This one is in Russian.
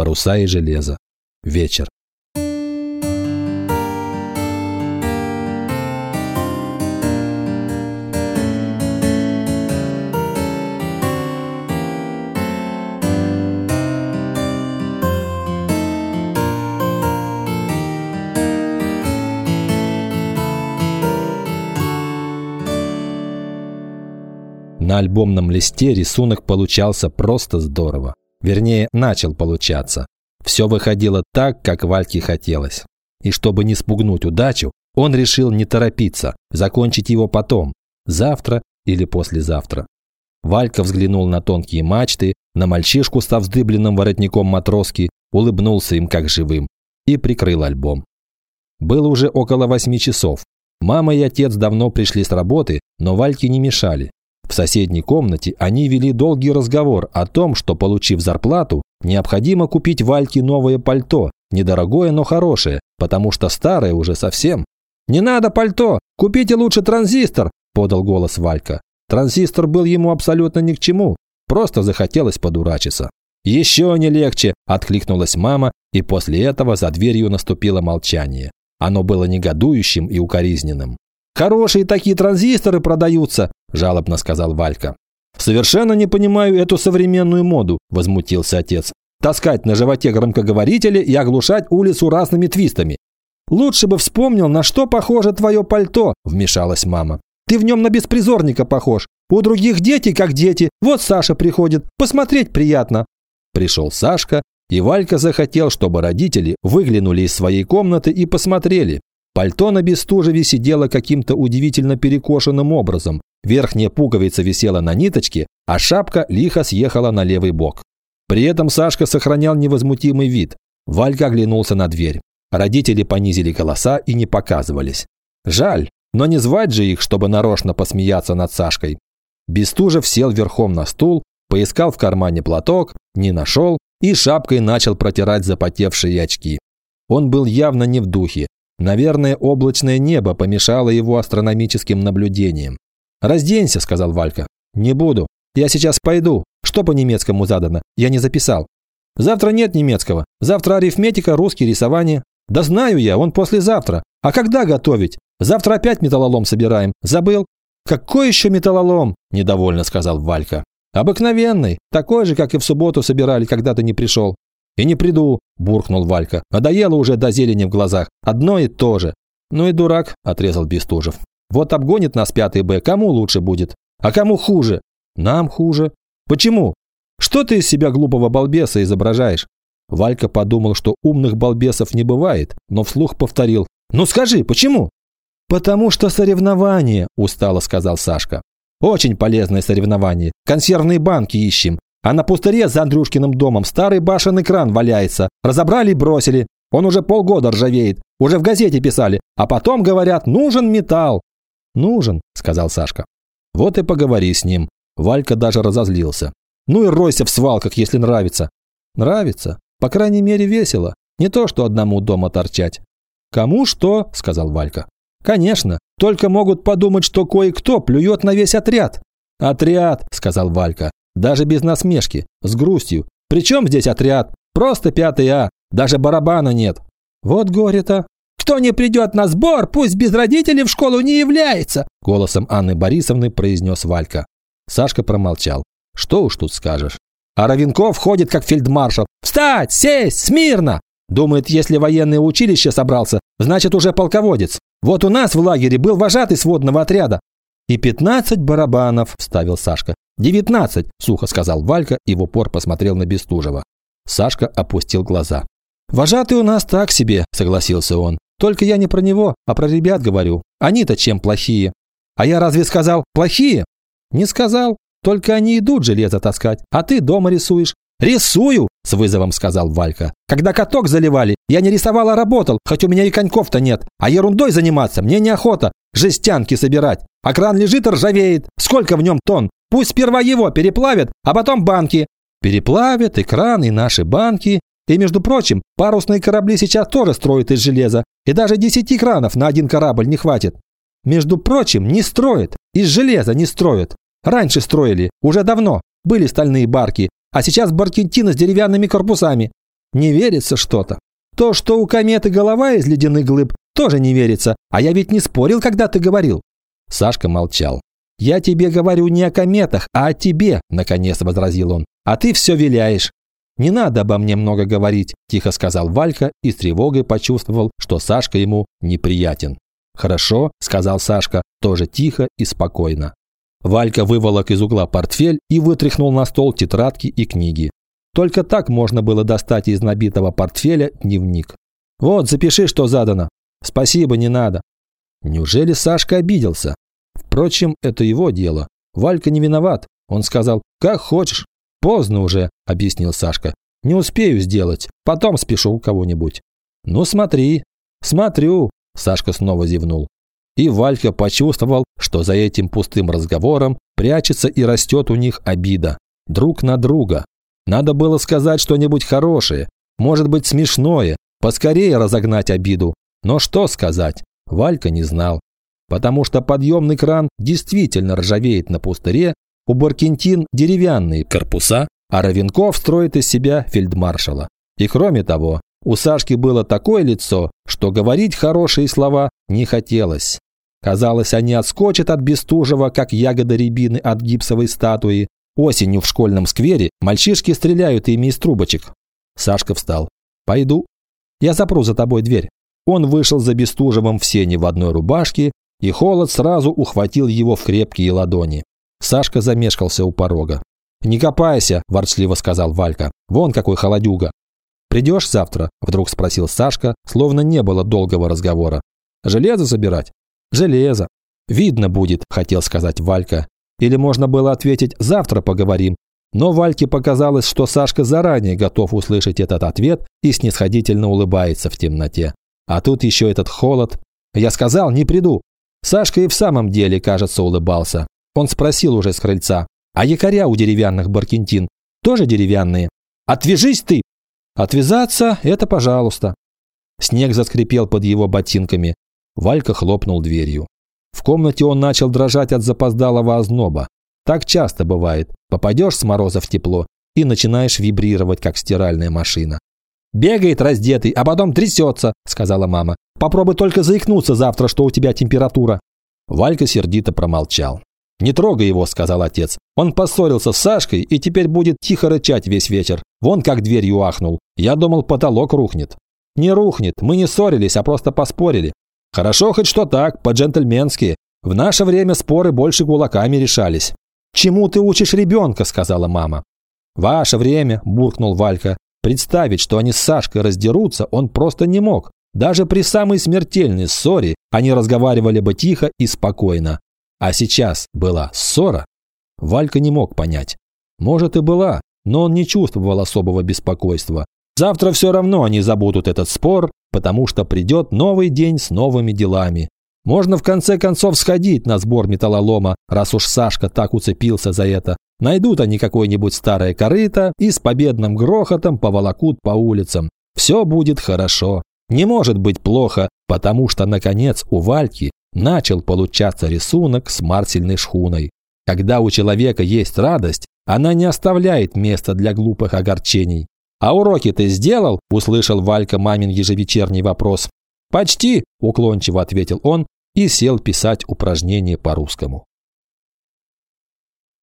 паруса и железо. Вечер. На альбомном листе рисунок получался просто здорово. Вернее, начал получаться. Все выходило так, как Вальке хотелось. И чтобы не спугнуть удачу, он решил не торопиться, закончить его потом, завтра или послезавтра. Валька взглянул на тонкие мачты, на мальчишку со вздыбленным воротником матроски, улыбнулся им как живым и прикрыл альбом. Было уже около восьми часов. Мама и отец давно пришли с работы, но Вальке не мешали. В соседней комнате они вели долгий разговор о том, что, получив зарплату, необходимо купить Вальке новое пальто, недорогое, но хорошее, потому что старое уже совсем. «Не надо пальто! Купите лучше транзистор!» – подал голос Валька. Транзистор был ему абсолютно ни к чему, просто захотелось подурачиться. «Еще не легче!» – откликнулась мама, и после этого за дверью наступило молчание. Оно было негодующим и укоризненным. «Хорошие такие транзисторы продаются», – жалобно сказал Валька. «Совершенно не понимаю эту современную моду», – возмутился отец. «Таскать на животе громкоговорители и оглушать улицу разными твистами». «Лучше бы вспомнил, на что похоже твое пальто», – вмешалась мама. «Ты в нем на беспризорника похож. У других дети как дети. Вот Саша приходит. Посмотреть приятно». Пришел Сашка, и Валька захотел, чтобы родители выглянули из своей комнаты и посмотрели, Пальто на Бестужеве сидело каким-то удивительно перекошенным образом. Верхняя пуговица висела на ниточке, а шапка лихо съехала на левый бок. При этом Сашка сохранял невозмутимый вид. Валька оглянулся на дверь. Родители понизили голоса и не показывались. Жаль, но не звать же их, чтобы нарочно посмеяться над Сашкой. Бестужев сел верхом на стул, поискал в кармане платок, не нашел и шапкой начал протирать запотевшие очки. Он был явно не в духе, Наверное, облачное небо помешало его астрономическим наблюдениям. «Разденься», – сказал Валька. «Не буду. Я сейчас пойду. Что по-немецкому задано? Я не записал». «Завтра нет немецкого. Завтра арифметика, русский, рисование». «Да знаю я, он послезавтра. А когда готовить? Завтра опять металлолом собираем. Забыл?» «Какой еще металлолом?» – недовольно сказал Валька. «Обыкновенный. Такой же, как и в субботу собирали, когда ты не пришел. «И не приду», – буркнул Валька. «Надоело уже до зелени в глазах. Одно и то же». «Ну и дурак», – отрезал Бестужев. «Вот обгонит нас пятый Б, кому лучше будет? А кому хуже?» «Нам хуже». «Почему? Что ты из себя глупого балбеса изображаешь?» Валька подумал, что умных балбесов не бывает, но вслух повторил. «Ну скажи, почему?» «Потому что соревнование», – устало сказал Сашка. «Очень полезное соревнование. Консервные банки ищем. А на пустыре за Андрюшкиным домом старый башенный кран валяется. Разобрали и бросили. Он уже полгода ржавеет. Уже в газете писали. А потом говорят, нужен металл. Нужен, сказал Сашка. Вот и поговори с ним. Валька даже разозлился. Ну и ройся в свалках, если нравится. Нравится. По крайней мере, весело. Не то, что одному дома торчать. Кому что, сказал Валька. Конечно, только могут подумать, что кое-кто плюет на весь отряд. Отряд, сказал Валька. Даже без насмешки, с грустью. Причем здесь отряд? Просто пятый А. Даже барабана нет. Вот горе-то. Кто не придет на сбор, пусть без родителей в школу не является, голосом Анны Борисовны произнес Валька. Сашка промолчал. Что уж тут скажешь. А Равенков ходит как фельдмаршал. «Встать! Сесть! Смирно!» Думает, если военное училище собрался, значит уже полководец. Вот у нас в лагере был вожатый сводного отряда. И пятнадцать барабанов, вставил Сашка. «Девятнадцать!» – сухо сказал Валька и в упор посмотрел на Бестужева. Сашка опустил глаза. «Вожатый у нас так себе», – согласился он. «Только я не про него, а про ребят говорю. Они-то чем плохие?» «А я разве сказал плохие?» «Не сказал. Только они идут железо таскать, а ты дома рисуешь». «Рисую!» – с вызовом сказал Валька. «Когда каток заливали, я не рисовал, а работал, хоть у меня и коньков-то нет. А ерундой заниматься мне неохота. Жестянки собирать. А кран лежит и ржавеет. Сколько в нем тонн? Пусть сперва его переплавят, а потом банки. Переплавят и кран, и наши банки. И, между прочим, парусные корабли сейчас тоже строят из железа. И даже десяти кранов на один корабль не хватит. Между прочим, не строят. Из железа не строят. Раньше строили, уже давно. Были стальные барки. А сейчас баркентины с деревянными корпусами. Не верится что-то. То, что у кометы голова из ледяных глыб, тоже не верится. А я ведь не спорил, когда ты говорил». Сашка молчал. «Я тебе говорю не о кометах, а о тебе», – наконец возразил он. «А ты все виляешь». «Не надо обо мне много говорить», – тихо сказал Валька и с тревогой почувствовал, что Сашка ему неприятен. «Хорошо», – сказал Сашка, тоже тихо и спокойно. Валька выволок из угла портфель и вытряхнул на стол тетрадки и книги. Только так можно было достать из набитого портфеля дневник. «Вот, запиши, что задано». «Спасибо, не надо». Неужели Сашка обиделся? Впрочем, это его дело. Валька не виноват. Он сказал, как хочешь. Поздно уже, объяснил Сашка. Не успею сделать. Потом спешу кого-нибудь. Ну смотри. Смотрю. Сашка снова зевнул. И Валька почувствовал, что за этим пустым разговором прячется и растет у них обида. Друг на друга. Надо было сказать что-нибудь хорошее, может быть смешное, поскорее разогнать обиду. Но что сказать? Валька не знал потому что подъемный кран действительно ржавеет на пустыре, у Баркентин деревянные корпуса, а Равенков строит из себя фельдмаршала. И кроме того, у Сашки было такое лицо, что говорить хорошие слова не хотелось. Казалось, они отскочат от Бестужева, как ягода рябины от гипсовой статуи. Осенью в школьном сквере мальчишки стреляют ими из трубочек. Сашка встал. «Пойду. Я запру за тобой дверь». Он вышел за Бестужевым в сене в одной рубашке и холод сразу ухватил его в крепкие ладони. Сашка замешкался у порога. «Не копайся», – ворчливо сказал Валька. «Вон какой холодюга». «Придешь завтра?» – вдруг спросил Сашка, словно не было долгого разговора. «Железо забирать?» «Железо». «Видно будет», – хотел сказать Валька. Или можно было ответить «завтра поговорим». Но Вальке показалось, что Сашка заранее готов услышать этот ответ и снисходительно улыбается в темноте. А тут еще этот холод. «Я сказал, не приду». Сашка и в самом деле, кажется, улыбался. Он спросил уже с крыльца. «А якоря у деревянных баркентин тоже деревянные?» «Отвяжись ты!» «Отвязаться – это пожалуйста». Снег заскрипел под его ботинками. Валька хлопнул дверью. В комнате он начал дрожать от запоздалого озноба. Так часто бывает. Попадешь с мороза в тепло и начинаешь вибрировать, как стиральная машина. «Бегает раздетый, а потом трясется», – сказала мама. «Попробуй только заикнуться завтра, что у тебя температура». Валька сердито промолчал. «Не трогай его», – сказал отец. «Он поссорился с Сашкой и теперь будет тихо рычать весь вечер. Вон как дверью ахнул. Я думал, потолок рухнет». «Не рухнет. Мы не ссорились, а просто поспорили». «Хорошо хоть что так, по-джентльменски. В наше время споры больше кулаками решались». «Чему ты учишь ребенка?» – сказала мама. «Ваше время», – буркнул Валька. Представить, что они с Сашкой раздерутся, он просто не мог. Даже при самой смертельной ссоре они разговаривали бы тихо и спокойно. А сейчас была ссора? Валька не мог понять. Может и была, но он не чувствовал особого беспокойства. Завтра все равно они забудут этот спор, потому что придет новый день с новыми делами. Можно в конце концов сходить на сбор металлолома, раз уж Сашка так уцепился за это. Найдут они какое-нибудь старое корыто и с победным грохотом поволокут по улицам. Все будет хорошо. Не может быть плохо, потому что, наконец, у Вальки начал получаться рисунок с марсельной шхуной. Когда у человека есть радость, она не оставляет места для глупых огорчений. «А уроки ты сделал?» – услышал Валька мамин ежевечерний вопрос. «Почти», – уклончиво ответил он и сел писать упражнение по русскому.